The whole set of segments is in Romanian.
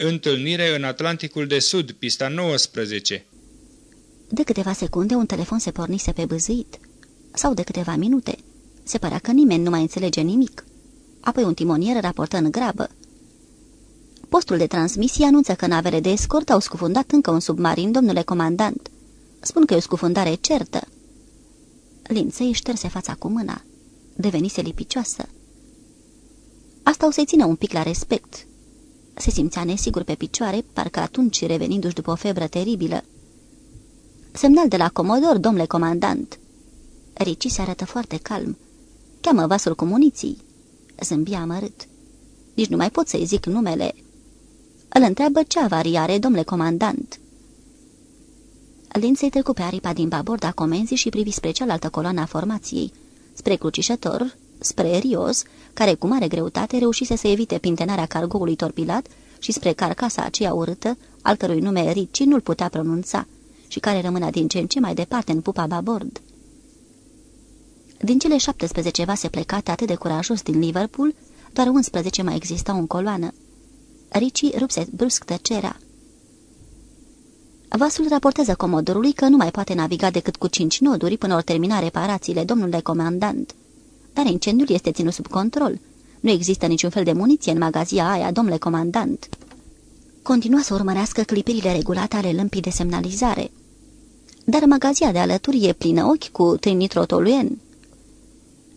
Întâlnire în Atlanticul de Sud, pista 19. De câteva secunde un telefon se pornise pe băzâit. Sau de câteva minute. Se părea că nimeni nu mai înțelege nimic. Apoi un timonier raportă în grabă. Postul de transmisie anunță că navele de escort au scufundat încă un submarin, domnule comandant. Spun că e o scufundare certă. Linței șterse fața cu mâna. Devenise lipicioasă. Asta o să-i țină un pic la respect. Se simțea nesigur pe picioare, parcă atunci revenindu-și după o febră teribilă. Semnal de la comodor, domnule comandant. Rici se arătă foarte calm. Cheamă vasul cu muniții. Zâmbia amărât. Nici nu mai pot să-i zic numele. Îl întreabă ce avarie are, domnule comandant. Linței trecu pe aripa din babord a comenzii și privi spre cealaltă coloană a formației, spre crucișător, spre Rios, care cu mare greutate reușise să evite pintenarea cargoului torpilat și spre carcasa aceea urâtă, al cărui nume Ricci nu-l putea pronunța și care rămânea din ce în ce mai departe în pupa babord. Din cele 17 vase plecate atât de curajos din Liverpool, doar 11 mai existau în coloană. Ricci rupse brusc tăcerea. Vasul raportează comodorului că nu mai poate naviga decât cu cinci noduri până ori termina reparațiile, domnule comandant. Dar incendiul este ținut sub control. Nu există niciun fel de muniție în magazia aia, domnule comandant. Continua să urmărească clipirile regulate ale lămpii de semnalizare. Dar magazia de alături e plină ochi cu trinitrotoluen.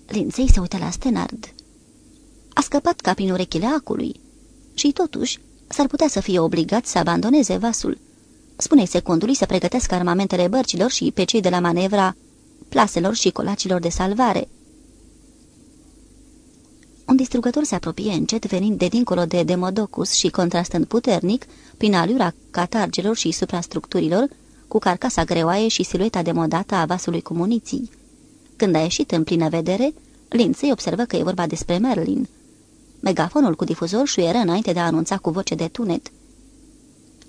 Linței se uită la Stenard. A scăpat ca prin urechile acului. Și totuși, s-ar putea să fie obligat să abandoneze vasul. Spune secundului să pregătească armamentele bărcilor și pe cei de la manevra plaselor și colacilor de salvare. Un distrugător se apropie încet, venind de dincolo de Demodocus și contrastând puternic, prin aliura catargelor și suprastructurilor, cu carcasa greoaie și silueta demodată a vasului cu muniții. Când a ieșit în plină vedere, Lindsay observă că e vorba despre Merlin. Megafonul cu difuzor șuieră înainte de a anunța cu voce de tunet.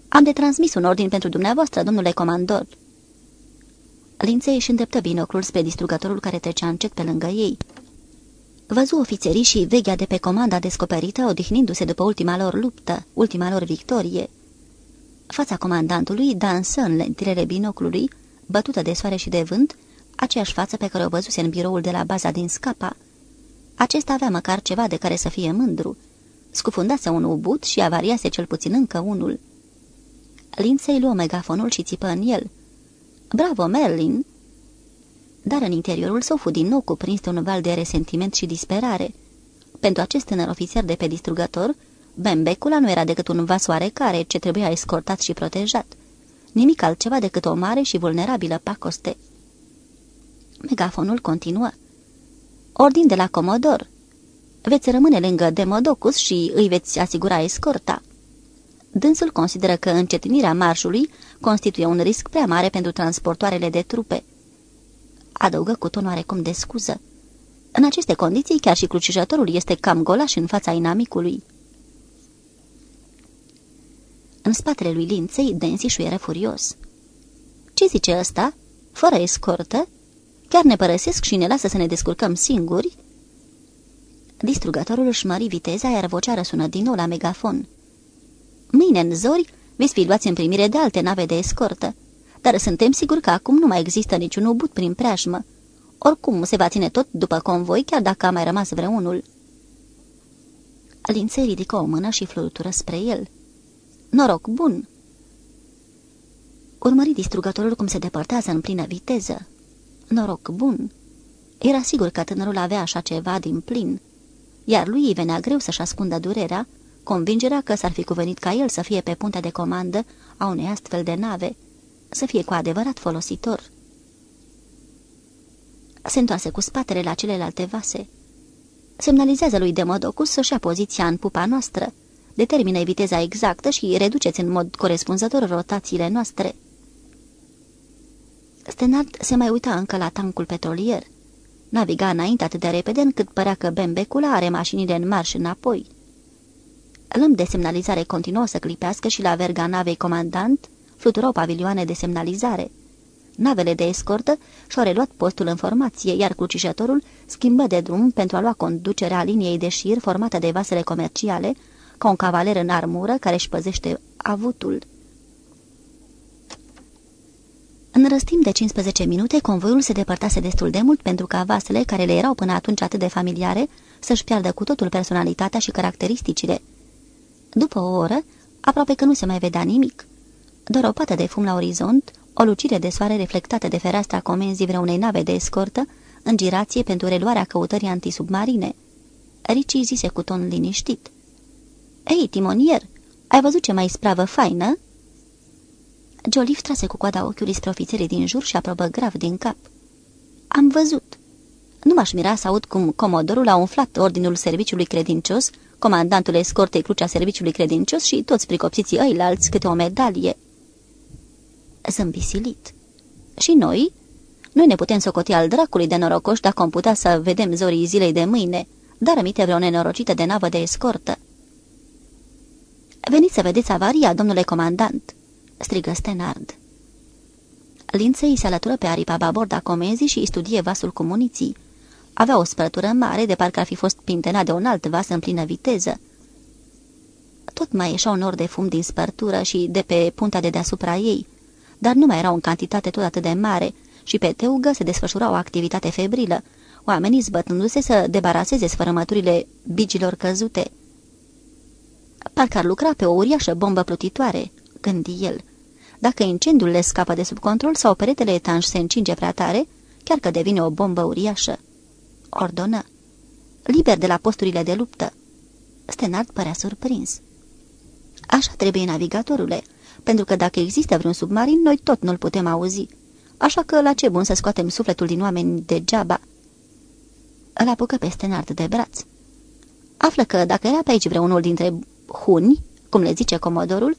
Am de transmis un ordin pentru dumneavoastră, domnule comandor." Linței își îndreptă binoclul spre distrugătorul care trecea încet pe lângă ei. Văzu ofițerii și vechea de pe comanda descoperită, odihnindu-se după ultima lor luptă, ultima lor victorie. Fața comandantului dansă în lentilele binoclului, bătută de soare și de vânt, aceeași față pe care o văzuse în biroul de la baza din Scapa. Acesta avea măcar ceva de care să fie mândru. Scufundase un ubut și avariase cel puțin încă unul. Lindsay luă megafonul și țipă în el. Bravo, Merlin!" Dar în interiorul său fu din nou cuprins de un val de resentiment și disperare. Pentru acest tânăr ofițer de pe distrugător, Bembecula nu era decât un vas oarecare ce trebuia escortat și protejat. Nimic altceva decât o mare și vulnerabilă pacoste. Megafonul continuă. Ordin de la Comodor. Veți rămâne lângă Demodocus și îi veți asigura escorta. Dânsul consideră că încetinirea marșului constituie un risc prea mare pentru transportoarele de trupe. Adăugă cu ton oarecum de scuză. În aceste condiții, chiar și crucișătorul este cam golaș în fața inamicului. În spatele lui Linței, Densi era furios. Ce zice ăsta? Fără escortă? Chiar ne părăsesc și ne lasă să ne descurcăm singuri?" Distrugătorul își mări viteza, iar vocea răsună din nou la megafon. Mâine în zori veți fi luați în primire de alte nave de escortă, dar suntem siguri că acum nu mai există niciun ubut prin preajmă. Oricum se va ține tot după convoi, chiar dacă a mai rămas vreunul." Linței ridică o mână și flutură spre el. Noroc bun!" Urmări distrugătorul cum se depărtează în plină viteză. Noroc bun! Era sigur că tânărul avea așa ceva din plin, iar lui îi venea greu să-și ascundă durerea, convingerea că s-ar fi cuvenit ca el să fie pe puntea de comandă a unei astfel de nave, să fie cu adevărat folositor. Se întoarse cu spatele la celelalte vase. Semnalizează lui Demodocus să-și ia poziția în pupa noastră, determină viteza exactă și reduceți în mod corespunzător rotațiile noastre. Stenard se mai uita încă la tancul petrolier. Naviga înainte atât de repede încât părea că Bembecula are mașinile în marș înapoi. Lăm de semnalizare continuă să clipească și la verga navei comandant fluturau pavilioane de semnalizare. Navele de escortă și-au reluat postul în formație, iar crucișătorul schimbă de drum pentru a lua conducerea liniei de șir formată de vasele comerciale, ca un cavaler în armură care își păzește avutul. În răstim de 15 minute, convoiul se depărtase destul de mult pentru ca vasele, care le erau până atunci atât de familiare, să-și piardă cu totul personalitatea și caracteristicile. După o oră, aproape că nu se mai vedea nimic. Doar o pată de fum la orizont, o lucire de soare reflectată de fereastra comenzii vreunei nave de escortă, în girație pentru reluarea căutării antisubmarine. Ricci zise cu ton liniștit. Ei, timonier, ai văzut ce mai spravă faină?" Joliffe trase cu coada ochiului spre ofițerii din jur și aprobă grav din cap. Am văzut. Nu m-aș mira să aud cum comodorul a umflat ordinul serviciului credincios, comandantul escortei crucea serviciului credincios și toți pricopsiții ăilalți câte o medalie. Zâmbisilit. Și noi? Noi ne putem socoti al dracului de norocoși dacă am putea să vedem zorii zilei de mâine, dar amite vreo nenorocită de navă de escortă. Veniți să vedeți avaria, domnule comandant!" strigă Stenard. Linței se alătură pe aripa baborda comenzii și studie vasul cu muniții. Avea o spărătură mare, de parcă ar fi fost pintenat de un alt vas în plină viteză. Tot mai ieșea un nor de fum din spărtură și de pe punta de deasupra ei, dar nu mai era în cantitate tot atât de mare și pe teugă se desfășura o activitate febrilă, oamenii zbătându-se să debaraseze sfărămăturile bigilor căzute. Parcă ar lucra pe o uriașă bombă plutitoare, gândi el. Dacă incendiul le scapă de sub control sau peretele etanș se încinge prea tare, chiar că devine o bombă uriașă. Ordonă. Liber de la posturile de luptă. Stenard părea surprins. Așa trebuie navigatorule, pentru că dacă există vreun submarin, noi tot nu-l putem auzi. Așa că la ce bun să scoatem sufletul din oameni degeaba? Îl apucă pe Stenard de braț. Află că dacă era pe aici vreunul dintre huni, cum le zice comodorul,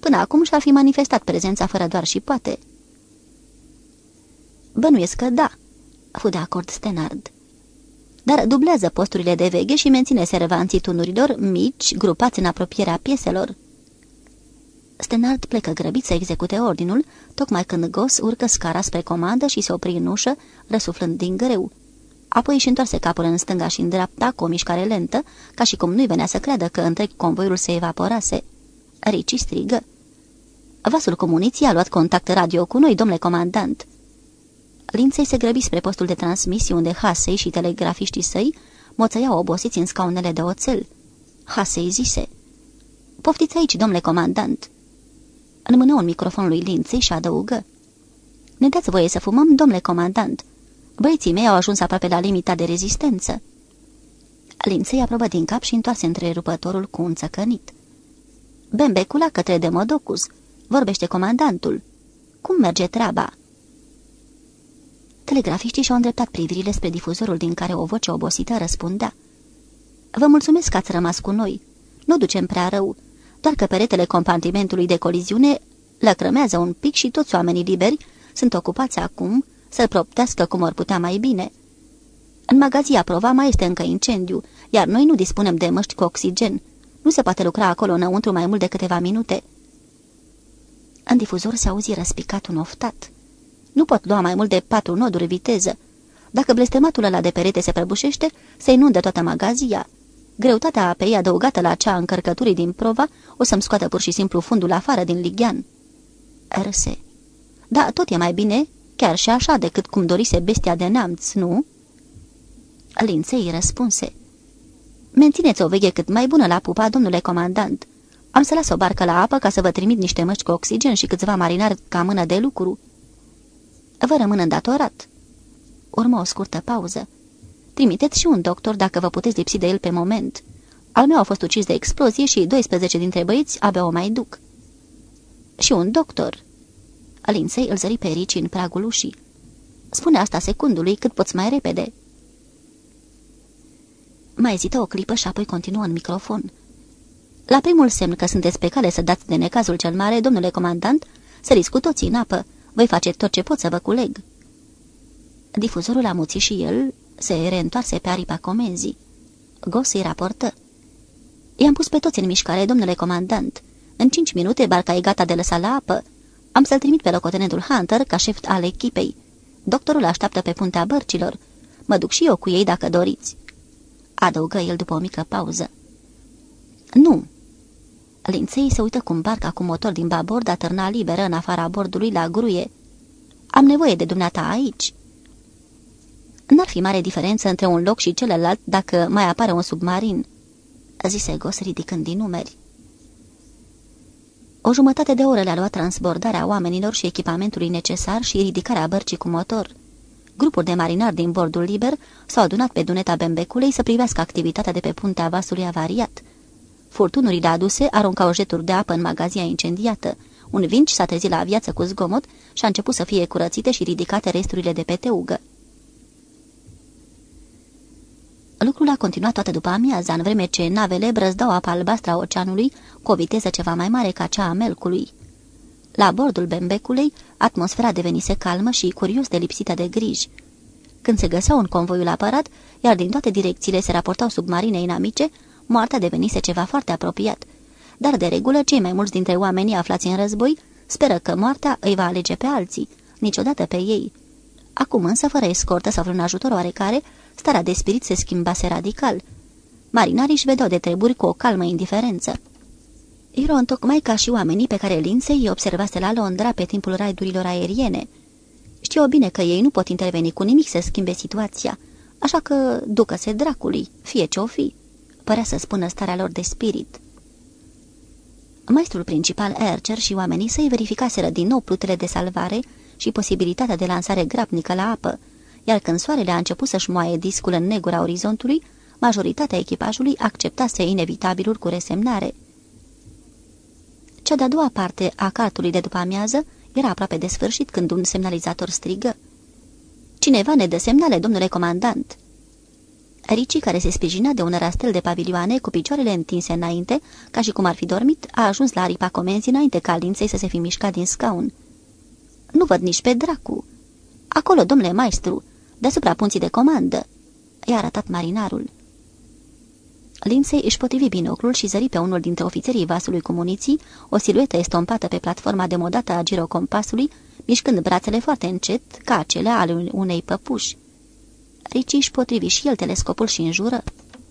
până acum și-ar fi manifestat prezența fără doar și poate. Bănuiesc că da, fu de acord Stenard. Dar dublează posturile de veghe și menține servanții tunurilor mici, grupați în apropierea pieselor. Stenard plecă grăbit să execute ordinul, tocmai când Gos urcă scara spre comandă și se opri în ușă, răsuflând din greu. Apoi își întoarse capul în stânga și în dreapta cu o mișcare lentă, ca și cum nu-i venea să creadă că întreg convoiul se evaporase. Ricci strigă. Vasul comuniției a luat contact radio cu noi, domnule comandant." Linței se grăbi spre postul de transmisie unde Hasei și telegrafiștii săi moțăiau obosiți în scaunele de oțel. Hasei zise, Poftiți aici, domnule comandant." Înmână un microfon lui Linței și adăugă, Ne dați voie să fumăm, domnule comandant. Băieții mei au ajuns aproape la limita de rezistență." Linței aprobă din cap și întoarse întrerupătorul cu un țăcănit. Bembecula către Demodocus. Vorbește comandantul. Cum merge treaba?" Telegrafiștii și-au îndreptat privirile spre difuzorul din care o voce obosită răspundea. Vă mulțumesc că ați rămas cu noi. Nu ducem prea rău, doar că peretele compartimentului de coliziune lăcrămează un pic și toți oamenii liberi sunt ocupați acum să-l proptească cum or putea mai bine. În magazia Prova mai este încă incendiu, iar noi nu dispunem de măști cu oxigen. Nu se poate lucra acolo înăuntru mai mult de câteva minute. În difuzor se auzi răspicat un oftat. Nu pot lua mai mult de patru noduri viteză. Dacă blestematul ăla de perete se prăbușește, se inundă toată magazia. Greutatea apei adăugată la cea încărcăturii din prova o să-mi scoată pur și simplu fundul afară din lighean. Rse. Da, tot e mai bine, chiar și așa, decât cum dorise bestia de neamț, nu?" Linței răspunse. Mențineți o veche cât mai bună la pupa, domnule comandant. Am să las o barcă la apă ca să vă trimit niște măști cu oxigen și câțiva marinari ca mână de lucru. Vă rămân îndatorat. Urmă o scurtă pauză. Trimiteți și un doctor dacă vă puteți lipsi de el pe moment. Al meu a fost ucis de explozie și 12 dintre băieți abia o mai duc. Și un doctor. Alinsei îl zări pe Rici în pragul ușii. Spune asta secundului cât poți mai repede. Mai ezită o clipă și apoi continuă în microfon. La primul semn că sunteți pe cale să dați de necazul cel mare, domnule comandant, săriți cu toții în apă. Voi face tot ce pot să vă culeg." Difuzorul amuții și el se reîntoarse pe aripa comenzii. Gosei raportă. I-am pus pe toți în mișcare, domnule comandant. În cinci minute barca e gata de lăsat la apă. Am să-l trimit pe locotenentul Hunter ca șef al echipei. Doctorul așteaptă pe puntea bărcilor. Mă duc și eu cu ei dacă doriți." Adăugă el după o mică pauză. Nu, Linței se uită cum barca cu motor din babord atârna liberă în afara bordului la gruie. Am nevoie de dumneata aici." N-ar fi mare diferență între un loc și celălalt dacă mai apare un submarin," zise Gos ridicând din numeri. O jumătate de oră le-a luat transbordarea oamenilor și echipamentului necesar și ridicarea bărcii cu motor. Grupuri de marinari din bordul liber s-au adunat pe duneta Bembecului să privească activitatea de pe puntea vasului avariat. Furtunurile aduse aruncau jeturi de apă în magazia incendiată. Un vinci s-a trezit la viață cu zgomot și a început să fie curățite și ridicate resturile de pe teugă. Lucrul a continuat toată după amiaza, în vreme ce navele brăzdau apa albastră a oceanului cu o viteză ceva mai mare ca cea a melcului. La bordul Bembecului, atmosfera devenise calmă și curios de lipsită de griji. Când se găseau în convoiul apărat, iar din toate direcțiile se raportau submarine inamice, moartea devenise ceva foarte apropiat. Dar de regulă, cei mai mulți dintre oamenii aflați în război speră că moartea îi va alege pe alții, niciodată pe ei. Acum însă, fără escortă sau vreun ajutor oarecare, starea de spirit se schimbase radical. Marinarii își vedeau de treburi cu o calmă indiferență. Erau întocmai ca și oamenii pe care Lindsay îi observase la Londra pe timpul raidurilor aeriene. Știu bine că ei nu pot interveni cu nimic să schimbe situația, așa că ducă-se dracului, fie ce-o fi. Părea să spună starea lor de spirit. Maestrul principal, Archer și oamenii săi verificaseră din nou plutele de salvare și posibilitatea de lansare grabnică la apă, iar când soarele a început să-și moaie discul în negura orizontului, majoritatea echipajului acceptase inevitabilul cu resemnare. Cea de-a doua parte a cartului de după amiază era aproape de sfârșit când un semnalizator strigă. Cineva ne dă semnale, domnule comandant!" Ricci, care se sprijina de un rastel de pavilioane cu picioarele întinse înainte, ca și cum ar fi dormit, a ajuns la aripa comenzii înainte ca linței să se fi mișcat din scaun. Nu văd nici pe dracu." Acolo, domnule maestru, deasupra punții de comandă," i-a arătat marinarul. Lindsay își potrivi binoclul și zări pe unul dintre ofițerii vasului cu muniții, o siluetă estompată pe platforma demodată a girocompasului, mișcând brațele foarte încet, ca acele ale unei păpuși. Ricci își potrivi și el telescopul și înjură.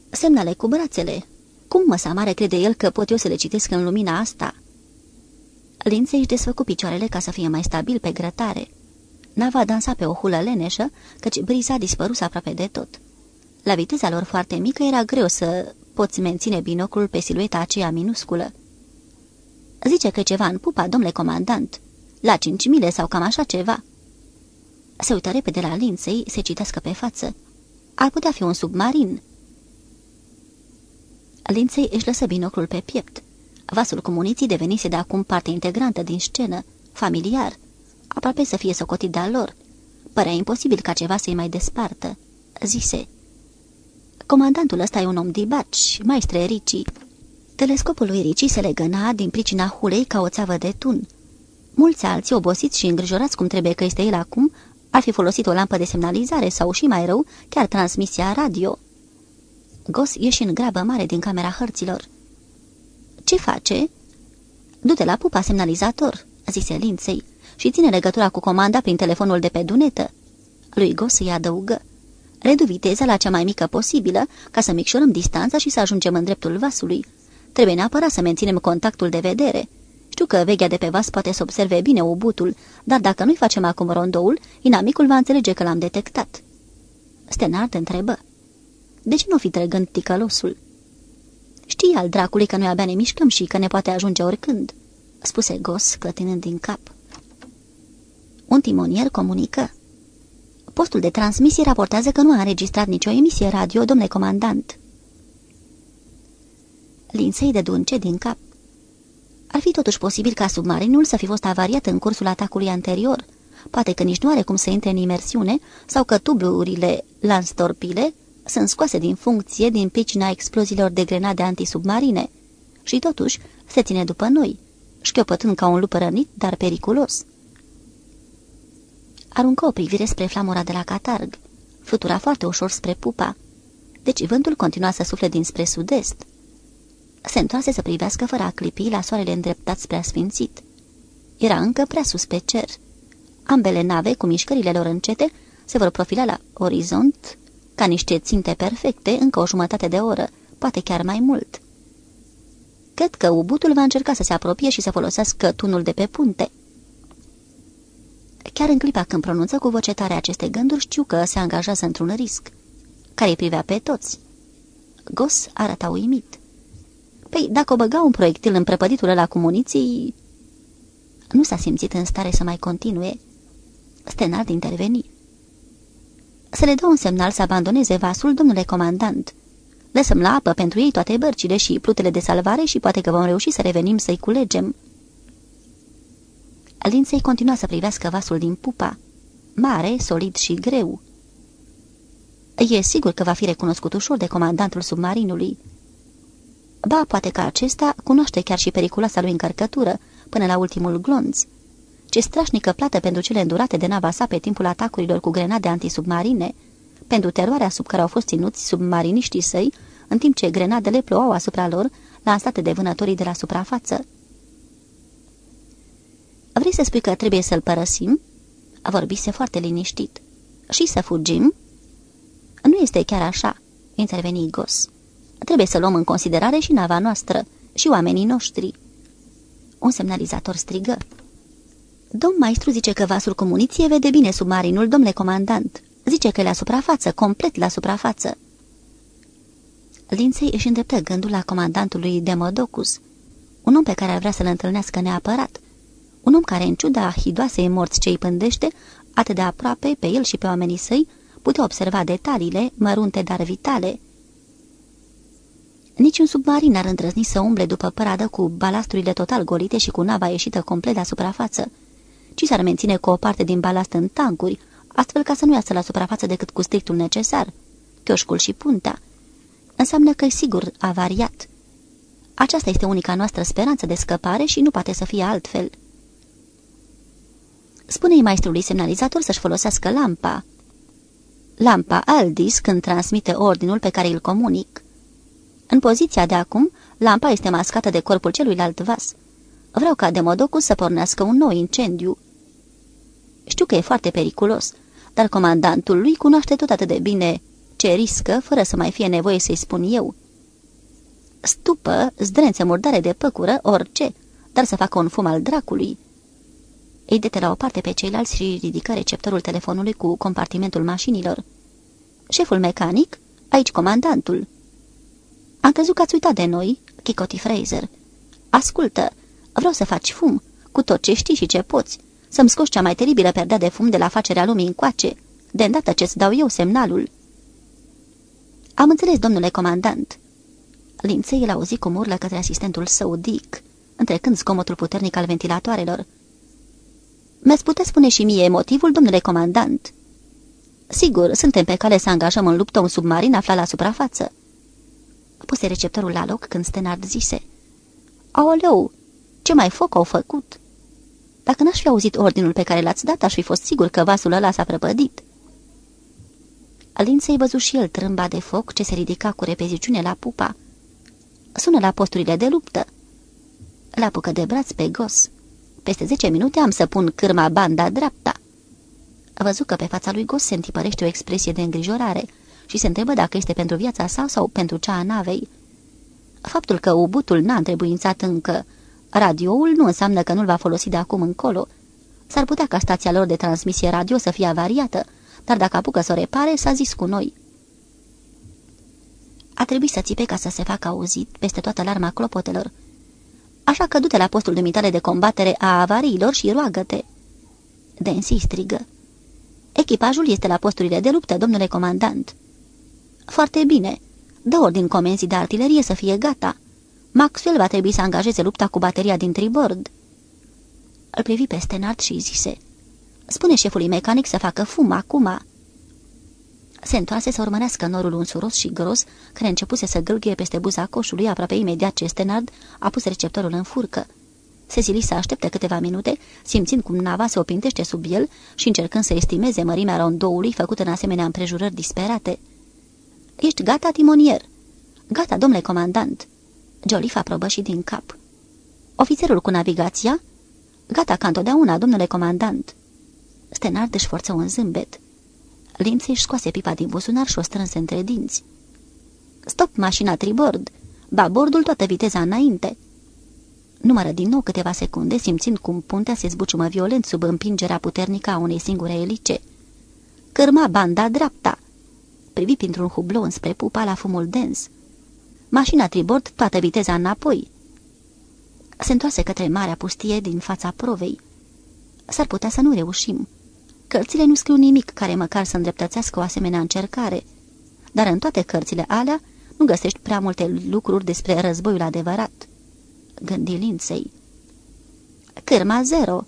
Semnale cu brațele. Cum mă mare crede el că pot eu să le citesc în lumina asta? Lindsay își desfăcu picioarele ca să fie mai stabil pe grătare. Nava dansa pe o hulă leneșă, căci briza dispărus aproape de tot. La viteza lor foarte mică era greu să poți menține binoclul pe silueta aceea minusculă. Zice că ceva în pupa, domnule comandant. La cinci mile sau cam așa ceva. Se uită repede la linței, se citească pe față. Ar putea fi un submarin. Linței își lăsă binoclul pe piept. Vasul cu muniții devenise de acum parte integrantă din scenă, familiar, aproape să fie socotit de-al lor. Părea imposibil ca ceva să-i mai despartă. Zise, Comandantul ăsta e un om dibaci, maestre Ricci. Telescopul lui Ricci se legăna din pricina hulei ca o țeavă de tun. Mulți alții, obosiți și îngrijorați cum trebuie că este el acum, ar fi folosit o lampă de semnalizare sau, și mai rău, chiar transmisia radio. Gos ieși în grabă mare din camera hărților. Ce face?" Du-te la pupa semnalizator," zise Linței, și ține legătura cu comanda prin telefonul de pe dunetă." Lui Gos îi adăugă. Redu viteza la cea mai mică posibilă, ca să micșorăm distanța și să ajungem în dreptul vasului. Trebuie neapărat să menținem contactul de vedere. Știu că vechea de pe vas poate să observe bine ubutul, dar dacă nu-i facem acum rondoul, inamicul va înțelege că l-am detectat. Stenard întrebă. De ce nu fi trăgând ticălosul? Știi al dracului că noi abia ne mișcăm și că ne poate ajunge oricând, spuse Gos, clătinând din cap. Un timonier comunică. Postul de transmisie raportează că nu a înregistrat nicio emisie radio, domnule comandant. Linsei de dunce din cap. Ar fi totuși posibil ca submarinul să fi fost avariat în cursul atacului anterior. Poate că nici nu are cum să intre în imersiune sau că tuburile lanstorpile sunt scoase din funcție din pricina exploziilor de grenade antisubmarine. Și totuși se ține după noi, șchiopătând ca un lup rănit, dar periculos aruncă o privire spre flamura de la catarg, flutura foarte ușor spre pupa, deci vântul continua să sufle dinspre sud-est. Se întoarse să privească fără a clipi la soarele îndreptat spre asfințit. Era încă prea sus pe cer. Ambele nave, cu mișcările lor încete, se vor profila la orizont ca niște ținte perfecte încă o jumătate de oră, poate chiar mai mult. Cred că ubutul va încerca să se apropie și să folosească tunul de pe punte. Chiar în clipa când pronunță cu voce tare aceste gânduri, știu că se angajează într-un risc, care îi privea pe toți. Gos arăta uimit. Păi, dacă o băga un proiectil în prăpăditul ăla cu muniții... Nu s-a simțit în stare să mai continue. Stenard interveni. Să le dă un semnal să abandoneze vasul, domnule comandant. Lăsăm la apă pentru ei toate bărcile și plutele de salvare și poate că vom reuși să revenim să-i culegem. Linței continua să privească vasul din pupa. Mare, solid și greu. E sigur că va fi recunoscut ușor de comandantul submarinului. Ba, poate că acesta cunoaște chiar și periculoasa lui încărcătură, până la ultimul glonț. Ce strașnică plată pentru cele îndurate de nava sa pe timpul atacurilor cu grenade antisubmarine, pentru teroarea sub care au fost ținuți submariniștii săi, în timp ce grenadele plouau asupra lor, lansate de vânătorii de la suprafață. Vrei să spui că trebuie să-l părăsim?" A vorbise foarte liniștit. Și să fugim?" Nu este chiar așa," interveni Gos. Trebuie să luăm în considerare și nava noastră, și oamenii noștri." Un semnalizator strigă. Domn maestru zice că vasul cu muniție vede bine submarinul, domnule comandant. Zice că e la suprafață, complet la suprafață." Linței își îndreptă gândul la comandantului Demodocus, un om pe care ar vrea să-l întâlnească neapărat, un om care, în ciuda hidoasei morți ce îi pândește, atât de aproape pe el și pe oamenii săi, putea observa detaliile, mărunte, dar vitale. Niciun submarin ar îndrăzni să umble după păradă cu balasturile total golite și cu nava ieșită complet la suprafață, ci s-ar menține cu o parte din balast în tancuri, astfel ca să nu iasă la suprafață decât cu strictul necesar, chioșcul și puntea. Înseamnă că e sigur avariat. Aceasta este unica noastră speranță de scăpare și nu poate să fie altfel. Spune-i maestrului semnalizator să-și folosească lampa. Lampa Aldis când transmite ordinul pe care îl comunic. În poziția de acum, lampa este mascată de corpul celuilalt vas. Vreau ca Demodocus să pornească un nou incendiu. Știu că e foarte periculos, dar comandantul lui cunoaște tot atât de bine ce riscă, fără să mai fie nevoie să-i spun eu. Stupă, zdrențe murdare de păcură, orice, dar să facă un fum al dracului. Ei dete la o parte pe ceilalți și ridică receptorul telefonului cu compartimentul mașinilor. Șeful mecanic? Aici comandantul. Am crezut că ați uitat de noi, Kikoti Fraser. Ascultă, vreau să faci fum, cu tot ce știi și ce poți, să-mi scoși cea mai teribilă perdea de fum de la facerea lumii încoace, de îndată ce-ți dau eu semnalul. Am înțeles, domnule comandant. Linței l-a auzit cum urlă către asistentul său, Dick, întrecând zgomotul puternic al ventilatoarelor. Mi-ați putea spune și mie motivul, domnule comandant?" Sigur, suntem pe cale să angajăm în luptă un submarin aflat la suprafață." Puse receptorul la loc când Stenard zise. Aoleu, ce mai foc au făcut?" Dacă n-aș fi auzit ordinul pe care l-ați dat, aș fi fost sigur că vasul ăla s-a prăpădit." Linței văzu și el trâmba de foc ce se ridica cu repeziciune la pupa. Sună la posturile de luptă. La apucă de braț pe gos. Peste zece minute am să pun cârma banda dreapta." A văzut că pe fața lui Gos se întipărește o expresie de îngrijorare și se întrebă dacă este pentru viața sa sau pentru cea a navei. Faptul că ubutul n-a întrebuințat încă radioul nu înseamnă că nu-l va folosi de acum încolo. S-ar putea ca stația lor de transmisie radio să fie avariată, dar dacă apucă să o repare, s-a zis cu noi. A trebuit să țipe ca să se facă auzit peste toată larma clopotelor așa că du-te la postul dumitale de combatere a avariilor și roagă-te." Densi strigă. Echipajul este la posturile de luptă, domnule comandant." Foarte bine. Dă ordin comenzii de artilerie să fie gata. Maxwell va trebui să angajeze lupta cu bateria din tribord." Îl privi pe Stenard și zise. Spune șefului mecanic să facă fum acum." Se întoarse să urmărească norul unsuros și gros, care începuse să gâlgâie peste buza coșului, aproape imediat ce Stenard a pus receptorul în furcă. Se zili să aștepte câteva minute, simțind cum nava se opintește sub el și încercând să estimeze mărimea rondoului făcut în asemenea împrejurări disperate. Ești gata, timonier?" Gata, domnule comandant." Joliffe aprobă și din cap. Ofițerul cu navigația?" Gata ca întotdeauna, domnule comandant." Stenard își forță un zâmbet. Lindsay își scoase pipa din buzunar și o strânse între dinți. Stop mașina tribord! Babordul toată viteza înainte!" Numără din nou câteva secunde, simțind cum puntea se zbuciumă violent sub împingerea puternică a unei singure elice. Cârma banda dreapta. Privi printr-un hublou înspre pupa la fumul dens. Mașina tribord toată viteza înapoi. Se întoarse către marea pustie din fața provei. S-ar putea să nu reușim. Cărțile nu scriu nimic care măcar să îndreptățească o asemenea încercare. Dar în toate cărțile alea nu găsești prea multe lucruri despre războiul adevărat. Gândi Linței. Cârma zero.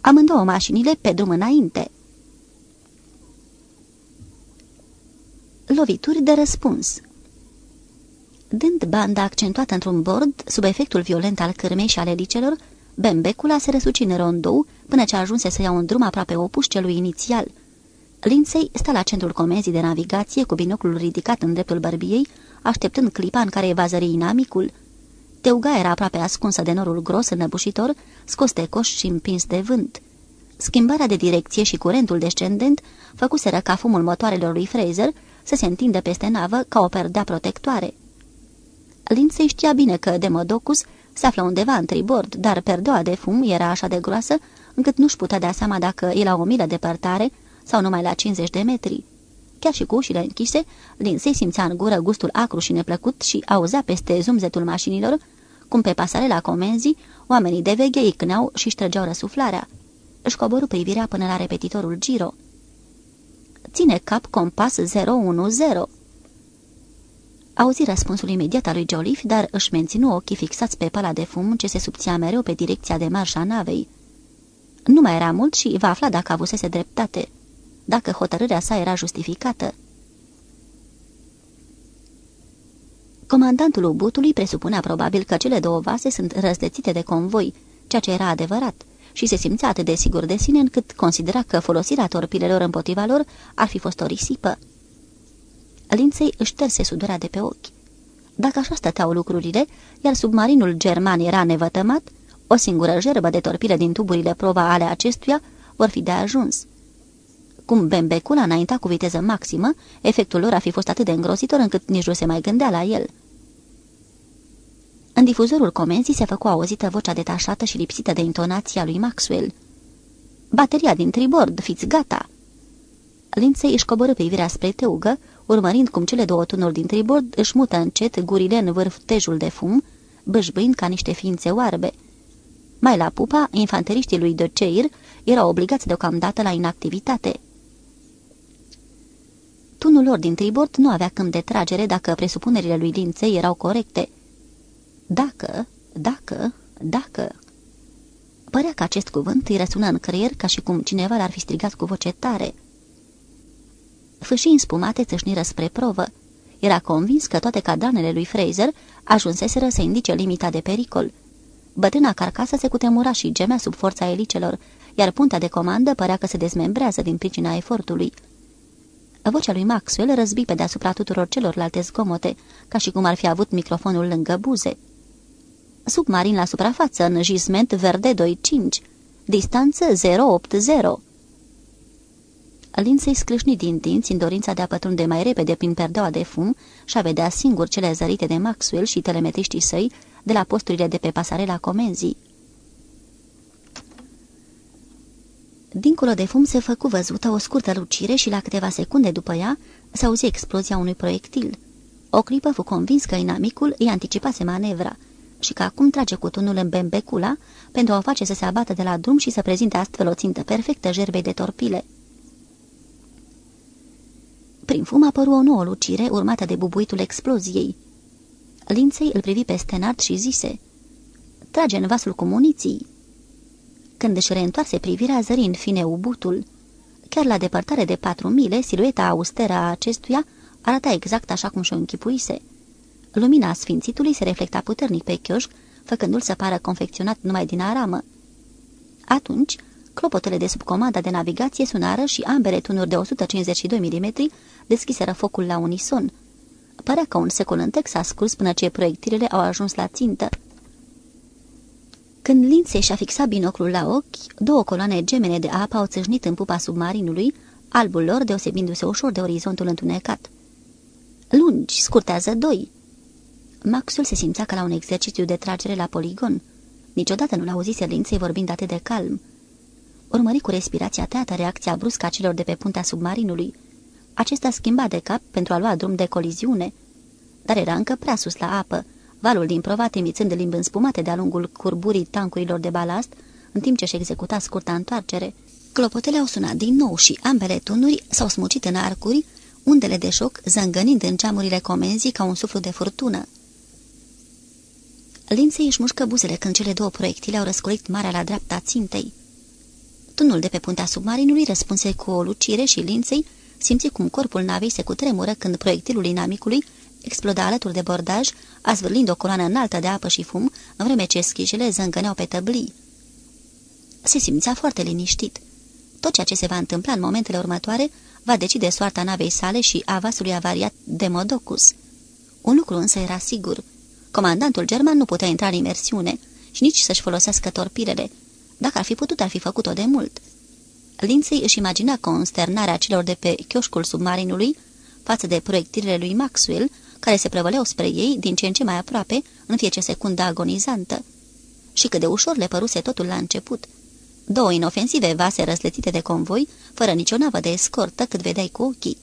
Amândouă mașinile pe drum înainte. Lovituri de răspuns Dând banda accentuată într-un bord, sub efectul violent al cârmei și ale licelor, Bembecula se răsuci în rondou până ce ajunse să ia un drum aproape opus celui inițial. Linței sta la centrul comenzii de navigație cu binoclul ridicat în dreptul bărbiei, așteptând clipa în care va zări inamicul. Teuga era aproape ascunsă de norul gros înăbușitor, scos de coș și împins de vânt. Schimbarea de direcție și curentul descendent făcuseră ca fumul motoarelor lui Fraser să se întindă peste navă ca o perdea protectoare. Lindsay știa bine că Demodocus se află undeva în tribord, dar perdoa de fum era așa de groasă încât nu-și putea da seama dacă e la o milă departare sau numai la 50 de metri. Chiar și cu ușile închise, Lindsay simțea în gură gustul acru și neplăcut și auzea peste zumzetul mașinilor cum pe pasarela comenzii oamenii de veghe îi câneau și trăgeau răsuflarea. Își coborâ privirea până la repetitorul Giro. Ține cap compas 010. Auzi răspunsul imediat al lui Joliffe, dar își menținu ochii fixați pe pala de fum ce se subția mereu pe direcția de marș a navei. Nu mai era mult și va afla dacă avusese dreptate, dacă hotărârea sa era justificată. Comandantul ubutului presupunea probabil că cele două vase sunt răzdețite de convoi, ceea ce era adevărat, și se simțea atât de sigur de sine încât considera că folosirea torpilelor împotriva lor ar fi fost o risipă. Linței își șterse sudoarea de pe ochi. Dacă așa stăteau lucrurile, iar submarinul german era nevătămat, o singură gerbă de torpile din tuburile prova ale acestuia vor fi de ajuns. Cum Bembecul înainta cu viteză maximă, efectul lor a fi fost atât de îngrozitor încât nici nu se mai gândea la el. În difuzorul comenzii se făcu auzită vocea detașată și lipsită de intonația lui Maxwell. Bateria din tribord, fiți gata!" Lindsay își coboră privirea spre teugă, urmărind cum cele două tunuri din tribord își mută încet gurile în vârf tejul de fum, bâșbâind ca niște ființe oarbe. Mai la pupa, infanteriștii lui de Ceir erau obligați deocamdată la inactivitate. Tunul lor din tribord nu avea câmp de tragere dacă presupunerile lui Linței erau corecte. Dacă, dacă, dacă... Părea că acest cuvânt îi răsună în creier ca și cum cineva l-ar fi strigat cu voce tare – fâșii înspumate țâșniră spre provă. Era convins că toate cadranele lui Fraser ajunseseră să indice limita de pericol. Bătrâna carcasă se cutemura și gemea sub forța elicelor, iar puntea de comandă părea că se dezmembrează din pricina efortului. Vocea lui Maxwell răzbi pe deasupra tuturor celorlalte zgomote, ca și cum ar fi avut microfonul lângă buze. Submarin la suprafață, în jisment verde 25, distanță 080. Lindsay scrâșni din dinți în dorința de a pătrunde mai repede prin perdeaua de fum și a vedea singur cele zărite de Maxwell și telemetriștii săi de la posturile de pe pasarela comenzii. Dincolo de fum se făcu văzută o scurtă lucire și la câteva secunde după ea se auzi explozia unui proiectil. O clipă fu convins că inamicul îi anticipase manevra și că acum trage cu tunul în Bembecula pentru a o face să se abată de la drum și să prezinte astfel o țintă perfectă gerbei de torpile. Prin fum apăru o nouă lucire, urmată de bubuitul exploziei. Linței îl privi pe Stenard și zise, Trage în vasul cu muniții." Când își reîntoarse privirea, zări în fine ubutul. Chiar la depărtare de patru mile, silueta austeră a acestuia arăta exact așa cum și-o închipuise. Lumina sfințitului se reflecta puternic pe chioșc, făcându-l să pară confecționat numai din aramă. Atunci, clopotele de sub comanda de navigație sunară și ambele tunuri de 152 mm deschiseră focul la unison. Părea că un secol întreg s-a scurs până ce proiectilele au ajuns la țintă. Când Lințe și-a fixat binoclul la ochi, două coloane gemene de apă au țâșnit în pupa submarinului, albul lor deosebindu-se ușor de orizontul întunecat. Lungi, scurtează doi. Maxul se simțea ca la un exercițiu de tragere la poligon. Niciodată nu l-auzise linței vorbind atât de calm. Urmări cu respirația tăiată reacția bruscă a celor de pe puntea submarinului. Acesta schimba de cap pentru a lua drum de coliziune, dar era încă prea sus la apă, valul din provat emițând limbi înspumate de-a lungul curburii tancurilor de balast, în timp ce își executa scurta întoarcere. Clopotele au sunat din nou și ambele tunuri s-au smucit în arcuri, undele de șoc zângănind în geamurile comenzii ca un suflu de furtună. Linței își mușcă buzele când cele două proiectile au răscolit marea la dreapta țintei. Tunul de pe puntea submarinului răspunse cu o lucire și linței simți cum corpul navei se cutremură când proiectilul inamicului exploda alături de bordaj, azvârlind o coloană înaltă de apă și fum, în vreme ce schijele zângăneau pe tăblii. Se simțea foarte liniștit. Tot ceea ce se va întâmpla în momentele următoare va decide soarta navei sale și a vasului avariat Demodocus. Un lucru însă era sigur. Comandantul german nu putea intra în imersiune și nici să-și folosească torpirele. Dacă ar fi putut, ar fi făcut-o de mult. Linței își imagina consternarea celor de pe chioșcul submarinului față de proiectilele lui Maxwell, care se prăvăleau spre ei din ce în ce mai aproape, în fiecare secundă agonizantă. Și cât de ușor le păruse totul la început. Două inofensive vase răsletite de convoi, fără nicio navă de escortă cât vedeai cu ochii.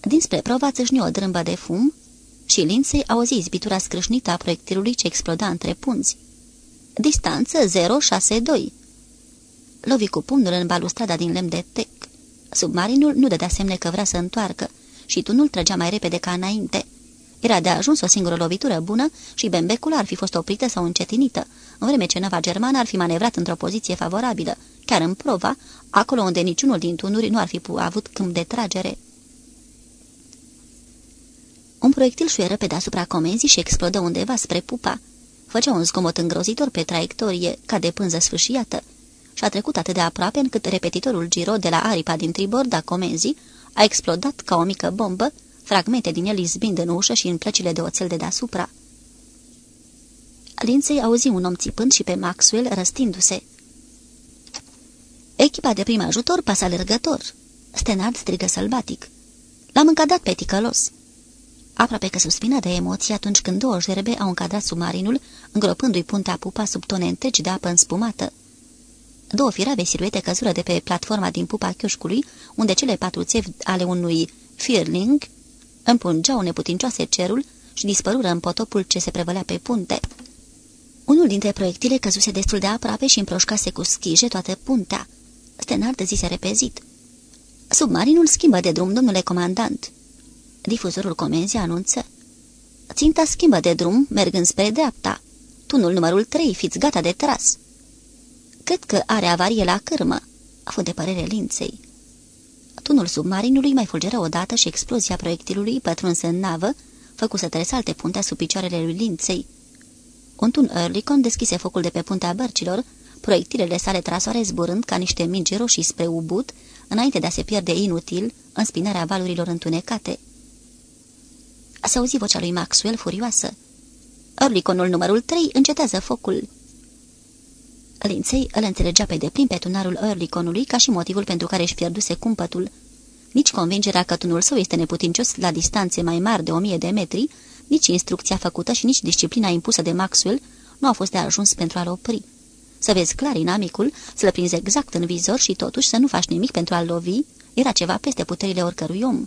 Dinspre prova țâșni o drâmbă de fum și Lindsay auzi izbitura scrâșnită a proiectilului ce exploda între punți. Distanță 062 Lovi cu pumnul în balustrada din lemn de tec. Submarinul nu dădea semne că vrea să întoarcă și tunul trăgea mai repede ca înainte. Era de ajuns o singură lovitură bună și bembecul ar fi fost oprită sau încetinită, în vreme ce nava germană ar fi manevrat într-o poziție favorabilă, chiar în prova, acolo unde niciunul din tunuri nu ar fi avut câmp de tragere. Un proiectil șuieră pe deasupra comenzii și explodă undeva spre pupa. Făcea un zgomot îngrozitor pe traiectorie, ca de pânză sfâșiată, și a trecut atât de aproape încât repetitorul Giro de la aripa din tribord a comenzii a explodat ca o mică bombă, fragmente din el izbind în ușă și în plăcile de oțel de deasupra. Linței auzi un om țipând și pe Maxwell răstindu-se. Echipa de prim ajutor pasă alergător. Stenard strigă sălbatic. L-am încadrat pe ticălos. Aproape că suspina de emoție atunci când două jerbe au încadrat submarinul, îngropându-i puntea pupa sub tone întregi de apă înspumată. Două firave siluete căzură de pe platforma din pupa chioșcului, unde cele patru țevi ale unui firling împungeau neputincioase cerul și dispărură în potopul ce se prevălea pe punte. Unul dintre proiectile căzuse destul de aproape și împroșcase cu schije toată puntea. Stenard zise repezit. Submarinul schimbă de drum, domnule comandant. Difuzorul comenzii anunță. Ținta schimbă de drum, mergând spre dreapta. Tunul numărul 3, fiți gata de tras. Cred că are avarie la cârmă, a fost de părere linței. Tunul submarinului mai fulgeră odată și explozia proiectilului, pătruns în navă, făcu să tresalte puntea sub picioarele lui linței. Un tun Erlicon deschise focul de pe puntea bărcilor, proiectilele sale trasoare zburând ca niște mingi roșii spre ubut, înainte de a se pierde inutil în spinarea valurilor întunecate. S-a auzit vocea lui Maxwell furioasă. Erliconul numărul 3 încetează focul. Linței îl înțelegea pe deplin pe tunarul Erliconului ca și motivul pentru care își pierduse cumpătul. Nici convingerea că tunul său este neputincios la distanțe mai mari de o mie de metri, nici instrucția făcută și nici disciplina impusă de Maxwell nu au fost de ajuns pentru a-l opri. Să vezi clar inamicul, să-l prinzi exact în vizor și totuși să nu faci nimic pentru a-l lovi, era ceva peste puterile oricărui om.